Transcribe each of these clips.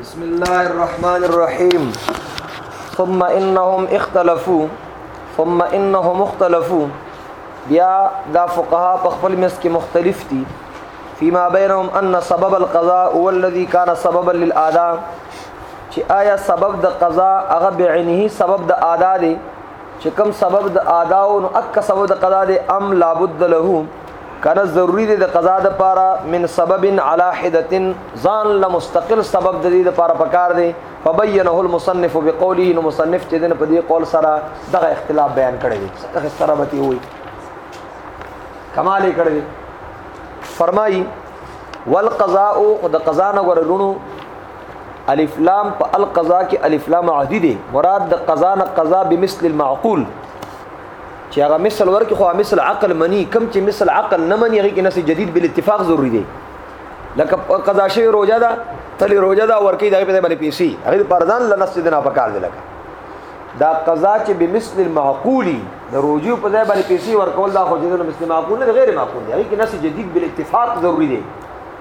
بسم الله الرحمن الرحيم ثم انهم اختلفوا ثم انهم اختلفوا بیا دا فقها په خپل مس کې مختلف دي فيما بينهم ان سبب القضاء هو الذي كان سببا للاداء چې آیا سبب د قضا هغه بعینه سبب د ادا دی چې کوم سبب د ادا او نو اک سبب د قضا د ام لابد له کنه ضروری دی د قضا د پاره من سبب علی حده ځان له مستقل سبب د دې د پاره پکار دی فبینه المصنف بقوله نو مصنف چې دنه په دې قول سره دغه اختلاف بیان کړی دی څه سره به وي کمال یې کړی فرمایي والقضاء د قضا نه ورلونو الف لام په القضاء کې الف لام عهدي دي مراد د قضا نه قضا بمثل المعقول چې هغه مثل ورکه خو مثل عقل منی کم چې مثل عقل نه منی هغه کې نس جدید بل اتفاق ضروری دی لکه قضا شوی روزه ده تلی روزه ده ورکی دغه په باندې پیسې هغه پردان لنس دې نه پکار دی لکه دا قضا چې بمثل المعقولی د روزو په ځای باندې پیسې ورکول دا خو دې نه مثل معقول نه غیر معقول دی هغه کې نس جدید بل اتفاق ضروری دی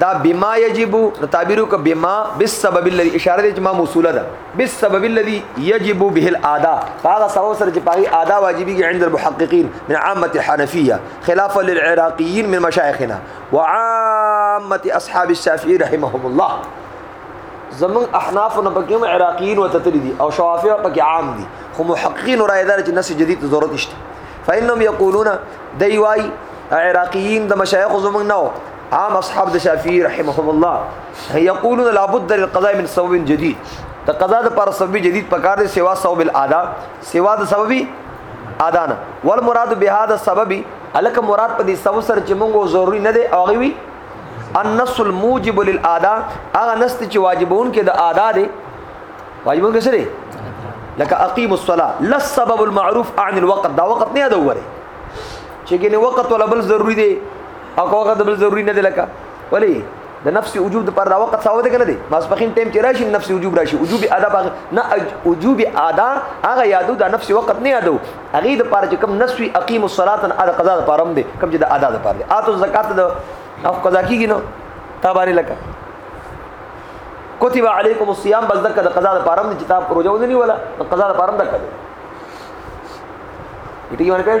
دا بما یجب نو تعبیر وک بما بالسبب الذي اشاره دې چې ما موصوله ده بالسبب الذي یجب به الادا هغه سبب سره چې پای ادا واجبي عند المحققين من عامه الحنفيه خلافا للعراقيين من مشايخنا وعامه اصحاب الشافعي رحمهم الله زمون احناف نه پکې هم عراقيين وتتلي دي او شوافع پکې عام دي خو محققين رائے دار چې نس جديد ضرورت نشته فإنهم يقولون دی وای عراقيين د مشایخ زمون نه عام اصحاب د شافعي رحمهم الله یقولون لابد للقضاء من سبب جديد د قضا د پر سبب جديد پکار دي سوا سبب الادا سوا د سبب ادا نه والمراد بهذا السبب الک مراد په دې سبب سره چې موږ ضروري نه دی او غوي النص الموجب للادا هغه نص چې واجبون کې د ادا دی واجبون کې سره لکه اقیم الصلاه لس سبب المعروف عن الوقت دا وقت نه ادوره چې ګنې وقت ولا بل ضروری دی او که وخت بل ضروری نه دی لکه ولی د نفس وجوب پر دا وخت ثابت کنه دی ماسپخین ټیم چې راشي نفس وجوب راشي وجوب ادا باغ نه وجوب ادا هغه یادو د نفس وخت نه یادو هغه د پاره چې کم نسوی اقیم الصلاه ادا قضا د پاره دی کم چې د ادا د پاره دی اتو زکات د او قضا کیږي نو تا باندې لکه کتب علیکم الصیام بس دغه د قضا د پاره دی چې تا پروژه ونی ولا قضا د پاره دغه دی ټیګ باندې پېښ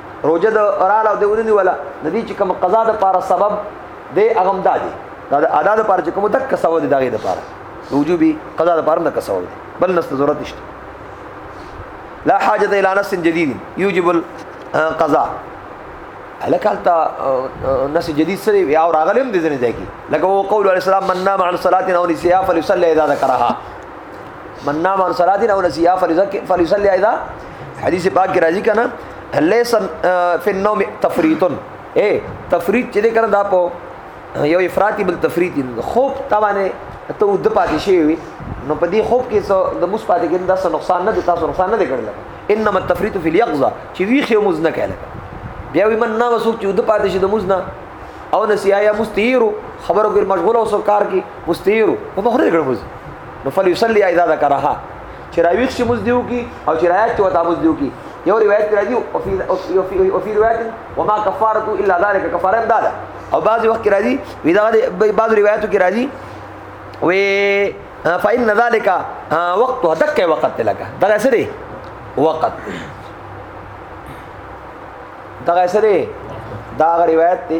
روزه د رااله د ونی ولا د دې چې کوم قضا د پاره سبب دی هغه هم دادي دا د ادا د پاره چې کوم دک سبب دی دغه د پاره د وجوبي قضا د پاره نه کسول دی بل نست ضرورت نشته لا حاجت الى نص جديد يوجب القضاء لکالتا نس جدید سره یا راغلم دي ځنه ځای کی لکه وو قول علی السلام من نام عن صلاه او نسیا فليصلي اذا ذكرها من نام عن صلاتنا او نسيها فليصلي اذا حدیث پاک کې راځي کنه ليس في النوم تفريط اے تفريط چې کنه دا په یو افراطي بل تفريط خوب تاونه ته د پاتې شي وي نو په دې خوب کې څه د مس پاتې کې دا څه نقصان نه دي تاسو نقصان نه دي کړل انما التفريط في اليقظه چې وی خو مز نه کړل بیا وی من نه وسوک چې د پاتې شي د مز نه او نسیا یا مستیرو خبرو کې مشغول او سرکار کې مستیرو په مخره کړو نو فلیصلی اذا ذکرها چې راویښ شي مز دیو کی او چې راځي چې وتا مز دیو کی یو روایت کې راځي او فی او فی او فی روایت وما کفاره الا ذلك کفاره دا ده او بعضی وخت کې راځي وی دا بعض روایتو کې راځي وی فإن ذلك وقت دک وقت لگا دا څه دی وقت دا څه دی دا روایت دی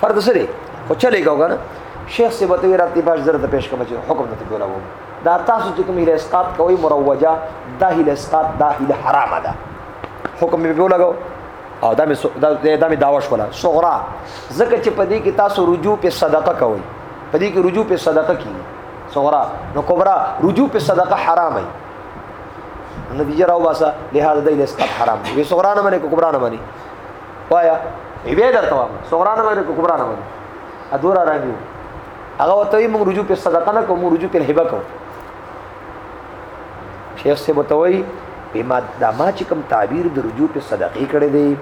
فرض سره خو چلے گاو کنه شیخ سے بتوی رات دی باش زرد پیش کما چی حکم نتی کولا وو دا تاسو چې کوم هله اسقاط کوي مروجه دا هله اسقاط دا هله حرام ده حکم به کولا گاو او دا می دا می داوا شولا صغرا زکه چې پدې کې تاسو رجوع په صدقه کوي پدې کې رجوع په صدقه کی صغرا نو کبرا رجوع په صدقه حرام دی نتیجه راو باسا لہذا د اسقاط حرام دی صغرا نه منې کبرا نه منې وایا بیا درته وایم صغرا نه وایي کبرا نه وایي ادورا راځي هغه وته موږ رجوع په صدقه نه کوو رجوع په هبه کوو شیخ سے بتوي بما دا ما چې کوم تعبیر د رجوع په صدقه کړی دی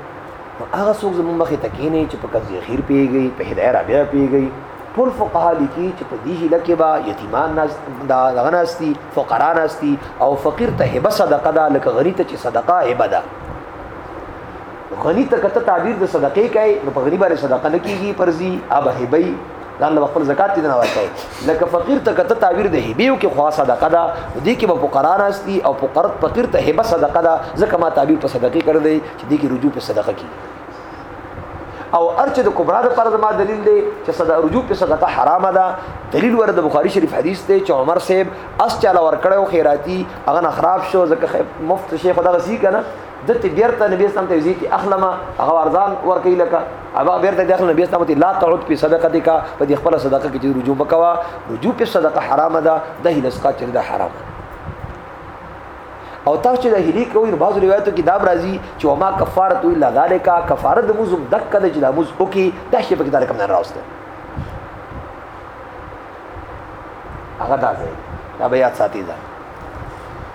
هغه څوک زموږ مخې تکینه چې په قضیه خیر پیږي په هدايه رابعه پیږي ټول فقها لیکي چې په دې هله کې با یتیمان ناس دا غناستی فقرا ناستی او فقیر ته هبه صدقه ده لکه غریب ته چې صدقه هبه ده غنی ته کته تعبیر د صدقې کوي نو په غنی باندې صدقه نه کیږي پرځي اب هبي ځان له خپل زکات دې نه ورکړي لکه فقیر ته کته تعبیر د هبیو کې خوا صدقه ده دې کې به فقرا راستي او فقرت فقیر ته هبه صدقه ده ځکه ما تعبیر په صدقې کړی دی چې دې کې رجوع په صدقه کیږي او ارچ د کبرا د پر ما دلیل دی چې صدا رجوع په صدقه حرام ده دلیل ور د بخاری شریف حدیث دی چې عمر صاحب اس چاله ور کړو خیراتی هغه خراب شو ځکه مفت شیخ دغه سی کنه د ته بیرته نبی اسلام ته ځي کې اخلمه هغه ارزان ور کوي لکه هغه بیرته داخله نبی اسلام ته لا تعود په صدقه دې کا په دې خپل صدقه کې چې رجوع وکوا رجوع په صدقه حرام ده د هلسقه چې ده حرام او تاسو چې د هلی کوي نو بعض روایتو کې دا راځي چې وما کفاره الا ذالک کفاره د موزم دک کده چې د موز او کې د شی په کې دار کوم نه راوسته هغه دا ځای دا بیا ساتي ځای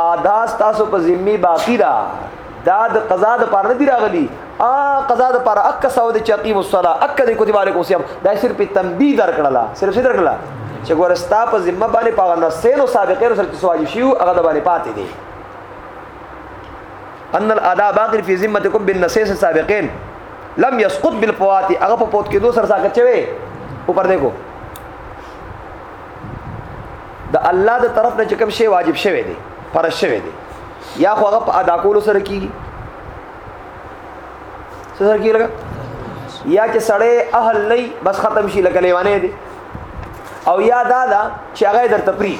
ادا تاسو په ذمه باقی دا دا د قضا د پاره دی راغلی ا قضا د پاره اک سو د چقیم الصلا اک د کتب علیکم سیام دا صرف تنبیه درکړه صرف څه درکړه چې ګورستا په ذمه باندې پاغه نسینو سابقې سره چې سواجی شیو هغه د باندې پاتې دی ان الادا باقی فی ذمتکم بالنسیس السابقین لم یسقط بالفوات هغه په پوت کې دوه سره ساکت چوي او پر دیکھو د الله د طرف نه چې کوم شی واجب شوی دی فرض شوی دی یا خو هغه په ادا کولو سره کیږي څه سره کیږي یا چې سړی اهل نه بس ختم شي لکه لیوانه دی او یا دا دا چې هغه درته پری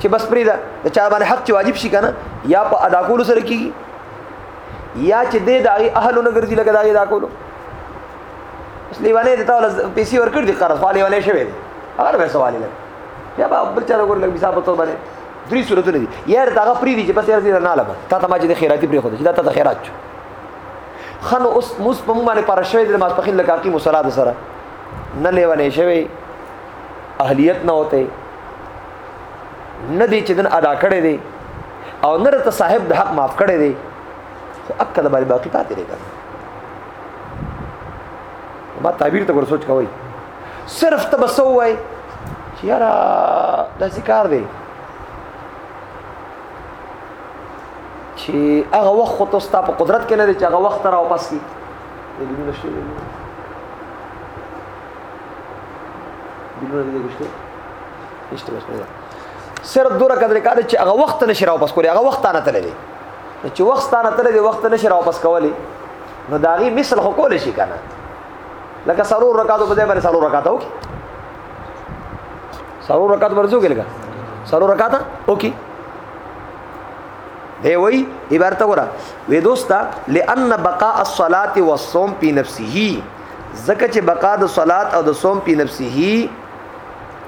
چې بس پری دا د چا باندې حق چې واجب شي کنه یا په ادا کولو سره کیږي یا چې دې داغي اهل نه ګرځي لکه داغي دا کولو اوس لیوانه د تاول پیسې ورکړ دي قرض خو لیوانه شوی دی هغه به سوال لګ یا به بل چا لګور لګ حساب ته باندې درې صورتونه دي یار دا غفري دي چې بس یار دې نه لبا تا ته ما چې خیراتي پرې خو دي دا ته خیرات چو خنو اوس موس په موږ باندې پر شوی د ماسپخین لکه کی مصلا د سره نه لیوانه شوی اهلیت نه وته نه دي چې دن ادا کړي دي او نرته صاحب د حق معاف کړي دي خو اکد باندې باقی پاتې لري ما تعبیر ته ور سوچ کوي صرف ته بس وای چې یارا دا ذکر دی چې هغه وخت خو تاسو په قدرت کې نه دی چې هغه وخت را واپس کی دلونه شته دلونه دې ګشته نشته بس نه صرف دوره کډه کاده چې هغه وخت نشي را واپس کولی هغه وخت نه تللی نو چې وخت ستانه تر دې وخت نشي را واپس کولی نو دا غي مثل خو کول شي کنه لکه سرور رکعاتو په ځای باندې سرور رکعات وکي سرور رکعات ورځو کې لګا سرور رکعات وکي دی وی عبارت وګوره وې دوستا لئن بقاء الصلاه والصوم په نفسه زکه چې بقا د صلات او د صوم په نفسه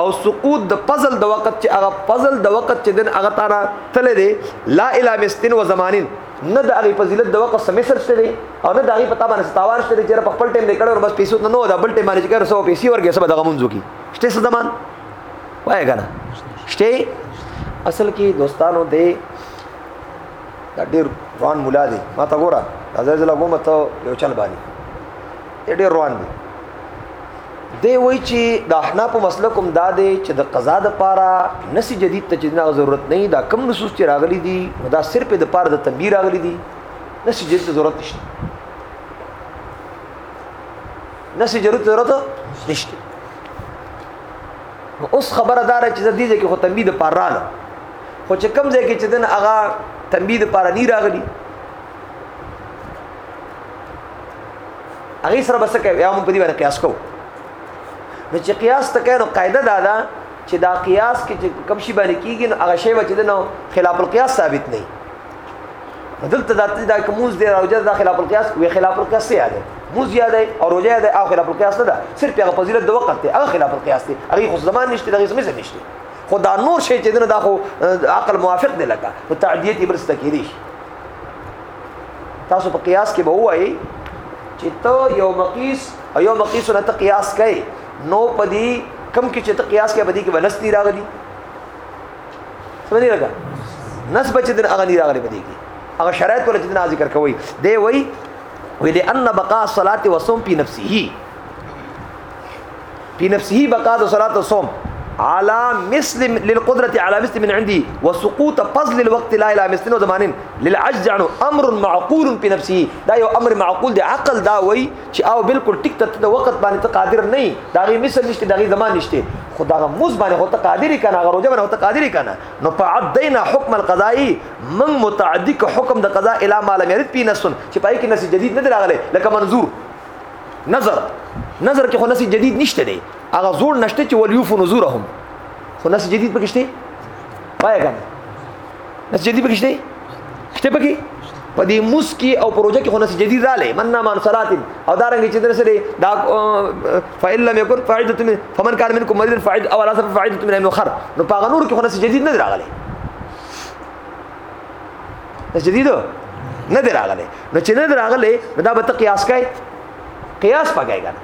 او سقوط د پزل د وخت چې هغه پزل د وخت چې دن هغه تانا تل دی لا اله مستن و زمانین نه د هغه فضیلت د وخت سمسر شته دی او نه د هغه پتا باندې ستاوار شته دی چې په خپل ټیم لیکل او بس پیسو نه نو د بل ټیم باندې چې کار سو پیسې ورګه سبا دغه منځو کی شته څه زمان وای کنه شته اصل کې دوستانو دی دا ډیر روان مولا دی ما ته ګوره دا ځای زلا ګومه ته یو چل باندې دی ډېر روان دی دی وای چې د احناف مسلک هم دا دی چې د قضا د پاره نس جدید ته چې نه ضرورت نه دا کم نصوص چې راغلي دي دا صرف د پاره د تنبیر راغلي دي نس جدید ته ضرورت نشته نس جدید ضرورت نشته اوس خبره دار چې د دې کې خو تنبیه د پاره راغله خو چې کم ځای کې چې دن هغه تنبیه د پاره نه راغلي هغه سره بس کوي یا موږ په دې باندې قیاس کوو نو چې قیاس ته کینو قاعده دا ده چې دا قیاس کې چې کوم شی باندې کیږي نو هغه شی چې نو خلاف القیاس ثابت نه دلته دا دا کومز دی او جز دا خلاف القیاس وی خلاف القیاس څه یاد موز یاد او روزه یاد او خلاف القیاس نه ده صرف هغه فضیلت د وخت دی هغه خلاف القیاس دی هغه خو زمان نشته دغه سمې نشته خو دا نور شی چې دنه دا خو عقل موافق دی لکه نو تعدیت یې برسته کېږي تاسو په قیاس کې به وایي چې ته یو مقیس او یو مقیس نه ته قیاس کوي نو پدی کم کې چې ته قیاس کې بدی کې بنس دی راغلی سمجھ نه لگا نس بچ دین هغه نه راغلی بدی کې هغه شرایط ولې چې ذکر کوي دی وایي ولې ان بقاء الصلاه وصوم په نفسه في نفسه بقاء صلاة الصوم على مثل للقدرة على مثل من عندي وسقوط فضل الوقت لا إلى مثل وزمان للعجز عنه أمر معقول في نفسه دا یو امر معقول دی عقل دا وای چې او بالکل ټیک ته د وخت باندې ته قادر نه یې دا غي مثل نشته دا غي زمان نشته خدا غ موز باندې هو ته قادر کنه غ روزه باندې هو ته قادر کنه نو فعدینا حکم القضائی من متعدی حکم د قضاء الی ما لم يرد فی نفس چې پای کې نس جدید نه دراغله لکه منظور نظر نظر کې خو نس جدید نشته دی هغه زور نشته چې ولیوف نذورهم خو نس جدید پکې شته وای کنه نس جدید پکې شته شته پکې په دې موس کې او پروژه کې خو نس جدید رااله من نام عن صلات او دا رنګ چې درسه دی دا فإن لم يكن فائدة من فمن كان منكم مريض فائد او على سبب فائدة من المخر نو په غنور کې خو نس جدید نه راغله دا جديد نه دی راغلی نو چې نه دی راغلی نو دا به ته قیاس کوي قیاس پکای کنه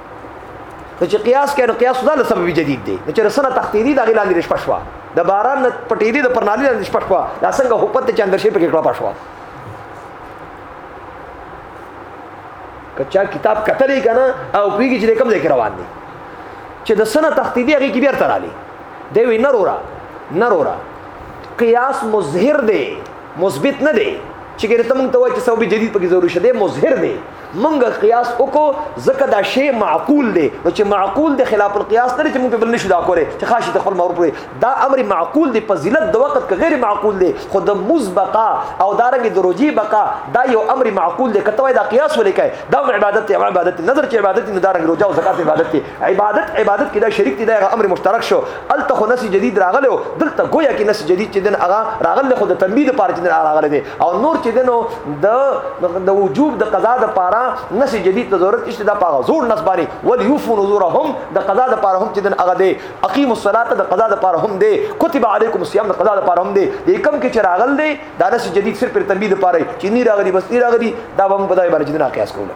نو چې قیاس کوي نو قیاس دا له سبب جدید دی نو چې رسنه تختیری دا غلان دي شپشوا د باران نه پټې دي د پرنالي نه شپشوا دا څنګه حکومت ته چندر شي پکې کړه پښوا کچا کتاب کتلې کنه او پیږي چې کوم ځای کې روان دي چې د سنه تختیدی هغه کې بیا ترالی دی وی نرورا نرورا قیاس مظهر دی مثبت نه دی چې ګره ته مونږ ته وایي چې سبب جدید پکې ضروري شته مظهر دی مونږ قیاس وکړو ځکه دا شی معقول دی نو چې معقول دی خلاف القیاس نه چې مونږ په بل نشو دا کولی چې خاصه خپل مور پرې دا امر معقول دی فضیلت د وخت کې غیر معقول دی خو د مزبقه او دارنګ د روجی بقا دا یو امر معقول دی کته وایي دا قیاس ولې کوي دا عبادت دی عبادت نظر چې عبادت نه دارنګ روجا او زکات عبادت دی عبادت عبادت کې دا شریک دی دا امر مشترک شو الته خو نس جدید راغلی او دلته گویا کې نس جدید چې دن هغه راغلی خو د تنبیه لپاره چې دن راغلی دی او نور چې دنو د د وجوب د قضا د پاره نس جدید ته ضرورت نشته دا پاغه زور نس باندې ول یوفو نذورهم د قضا د پاره هم چې دن هغه دی اقیم الصلاه د قضا د پاره هم دی کتب علیکم الصیام د قضا د پاره هم دی د کم کې چې راغل دی دا نس جدید صرف پر تنبیه لپاره چې نه راغلی بس نه راغلی دا هم په دای باندې چې دن قیاس کوله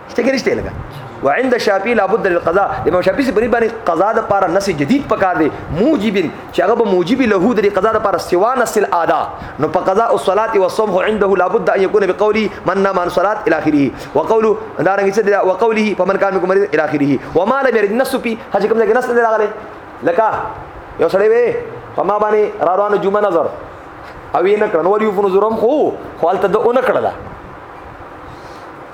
شته کې نشته لګا وعند شافعي لابد للقضاء امام شافعي سي بری باندې قضا د پاره نس جديد پکار دی موجب چې هغه به موجب له د قضا د پاره سوا نس الادا نو په قضاء الصلاه والصوم عنده لابد ان يكون بقولي من نام عن صلاه الى اخره وقوله دارنګ چې وقوله فمن كان منكم مريض الى اخره وما لم يرد نس في هغه کوم ځای نس نه راغله لکه یو سړی وي په ما باندې را روانه جمعه نظر او یې نه کړن ولی فنظرم خو خپل ته د اون کړل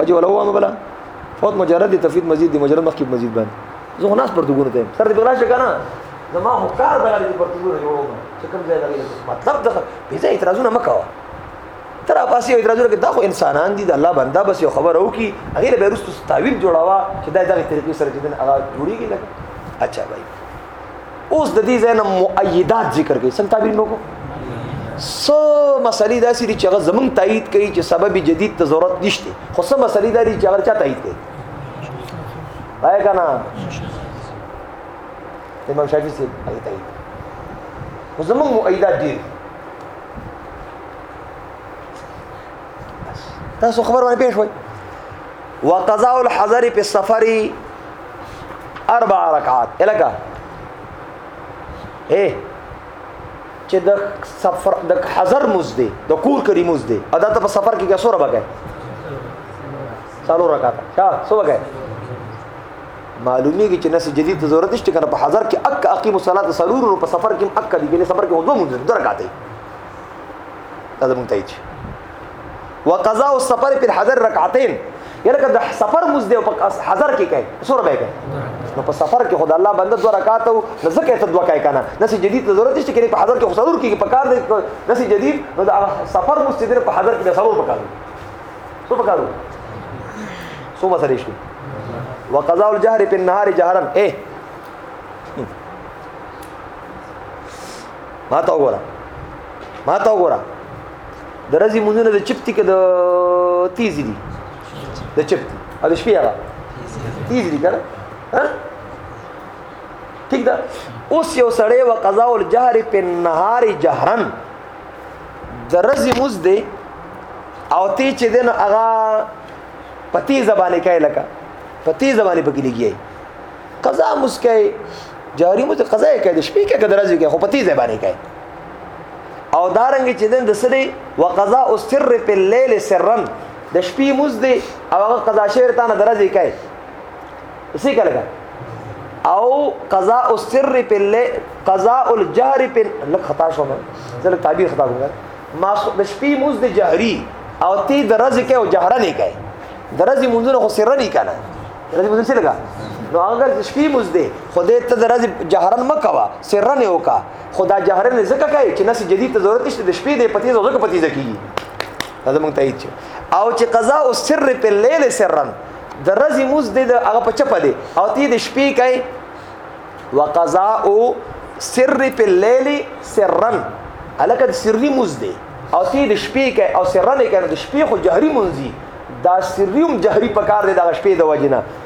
اجي ولا وامه بلا فوت مجرد تفید مزید دی مجرد مخکې مزید باندې زه خو ناس پرتګونه ته سر دې بلا شي کنه زما خو کار دغه دې پرتګونه جوړوم چې کوم ځای دغه مطلب دغه به ځای اعتراضونه مکوه تر پاسې اعتراضونه کې دا خو انسانان دي د الله بنده بس یو خبر او کی هغه له بیرستو تعویل جوړاوه چې دا دغه طریقې سره چې دغه جوړیږي لکه اچھا بھائی اوس د دې ځای نه مؤیدات ذکر کوي څنګه تعبیر نو کو سو مسلې دا سری چې هغه زمونږ تایید کوي چې سبب جدید ته ضرورت نشته خو سم مسلې دا دي چې هغه چا تایید کوي وای کنه امام شافعي سي هغه تایید خو زمونږ مؤیدات دي تاسو خبر باندې پېښ وای وقضاء الحضر په سفر اربع رکعات الکه اے چې د سفر د حضر مزده د کور کری مزده ادا ته په سفر کې کیسوره بګه سالو رکعات ها سو بګه معلومیږي چې نس جدید ته ضرورت نشته کنه په حضر کې اک اقیم الصلاه سالو په سفر کې اک دي په سفر کې دوه مزده درکاته دا زموږ تایید شي وقضاء السفر په حضر رکعتين یره کله سفر مز دی په حضر کې کوي سور به کوي نو په سفر کې خدای الله بنده دوه رکعات او ځکه ته دوه کوي کنه نسی جدید ته ضرورت نشته کې په حضر کې خسرور کې په کار دی نسی جدید نو دا سفر مز دی په حضر کې سرور پکار دی سو پکارو سو بسرې شي وقضاء الجهر په النهار جهرا اے ما تا وګوره ما ته وګوره درځي مونږ نه د چپتی کې د تیزی دي د چپتی او د شپې هغه تیزی دي کنه ها ٹھیک ده اوس یو سړی و قضاء الجهر په نهار جهرن درځي موز دی او تی چې دین هغه پتی زبانه کوي لکه پتی زبانه پکې لګي قضا مسکه جاری مو ته قضا کوي د شپې کې کدرځي کې خو پتی زبانه کوي او دارنګ چې دن د سری وقضاء السر فی الليل سرا د شپې موز دی او هغه قضا شعر تانه درځي کوي څه کړه او قضاء السر فی الليل قضاء الجهر فی لک خطا شو مې زره تعبیر خطا کوم ما د شپې موز دی جهری او تی درځي کوي او جهره نه کوي درځي موز نه خو سر نه کنه درځي موز څه لګا نو هغه د شپې موز دی خو دې ته درځي جهرن مکوا سر نه وکا خدا جهرن زکه کوي چې نس جدید ته ضرورت نشته د شپې د پتیزه زکه پتیزه کیږي دا مونږ تایید چې او چې قضا او سر په لیل سرن د رزي موز د هغه په چپه دی او تی د شپې کوي وقضا او سر په لیل سرن الکه د سری موز دی او تی د شپې کوي او سرن کوي د شپې خو جهري مونږي دا سریوم جهري پکار دی د شپې د وجنه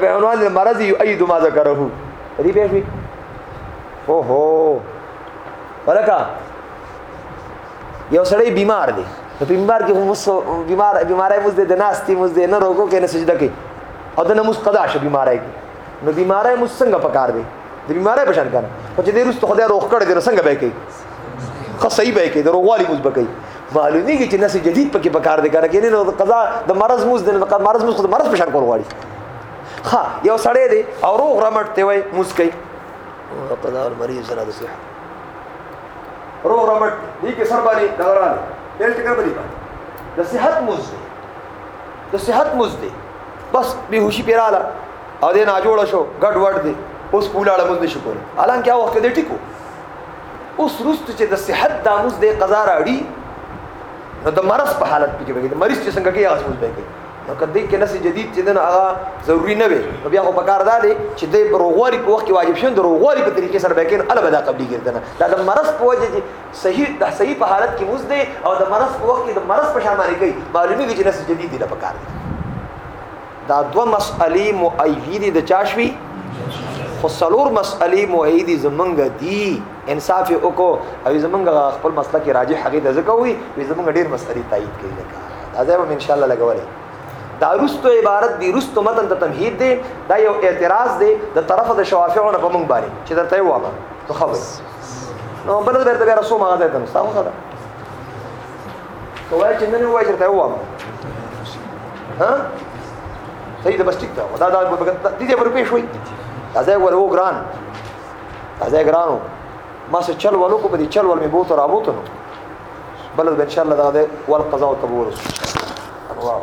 به عنوان المرض يؤيد ما ذكره دې به شي او هو ولکه یو سړی بیمار دی په بیمار کې هم بیمار بیمارای مزده د ناس تی مزده نه روغو کې نه سجده کوي او د نماز قضا شي بیمارای کې نو بیمارای مو څنګه پکار دی د بیمارای په شان کنه خو چې دې رسته خدای روغ کړ دې څنګه به کوي خو صحیح به کې دروغوالي موږ بګي معلومیږي چې نسې جدید پکې پکار دي کنه کینې نو قضا د مرز موز د مرز موز د مرز په شان کول غواړي ها یو سړی دی او روغ رمټ دی وای موز کوي قضا المریض سره د صحت روغ رمټ دی کې سر باندې دغران تل ټکر باندې باندې د صحت موز دی د صحت موز دی بس بیهوشي پیراله او دې نه جوړ شو ګډ وډ دی اوس کولاړه موز نشو کول الان کیا وخت دې ټیکو اوس وروسته چې د صحت دا موز د قضا راړي نو د مرض په حالت کې به د مریض چې څنګه کې هغه موز به کوي نو کدی کې نس جدید چې دنه هغه ضروری نه وي نو بیا خو پکار دا دی چې د روغوالي په وخت کې واجب شون د روغوالي په طریقې سره به کې البدا قبلي ګرځنه دا د مرض په وجه چې صحیح د صحیح په حالت کې موز دی او د مرض په وخت کې د مرض په شان باندې کوي معلومیږي چې نس جدید دی نه پکار دی دا دوه مسئلې مؤیدې د چا شوي خو څلور مسئلې مؤیدې زمونږ دي انصاف یې وکړو او زمونږ خپل مسله کې راجح هغې ته ځکه وي چې زمونږ ډېر مسئلې تایید کوي لکه دا ځای به مې انشاءالله لګولی دا رستو عبارت دی رستو متن ته تمهید دی دا یو اعتراض دی د طرف د شوافیعو نه په مونږ باندې چې درته یې وامه نو خبر نو بل درته بیا رسو مغازه ته نو ستا خوښه ده که وایي چې نه نه وایي درته ووام ها صحیح ده بس ټیک ده دا دا دې دې پر پیښ وي دا ځای ولو ګران دا ځای ګرانو ما سره چل ولو کو په دې چل ول مې بوته رابوته نو بل ان شاء الله دا ده ول قضا او تبور الله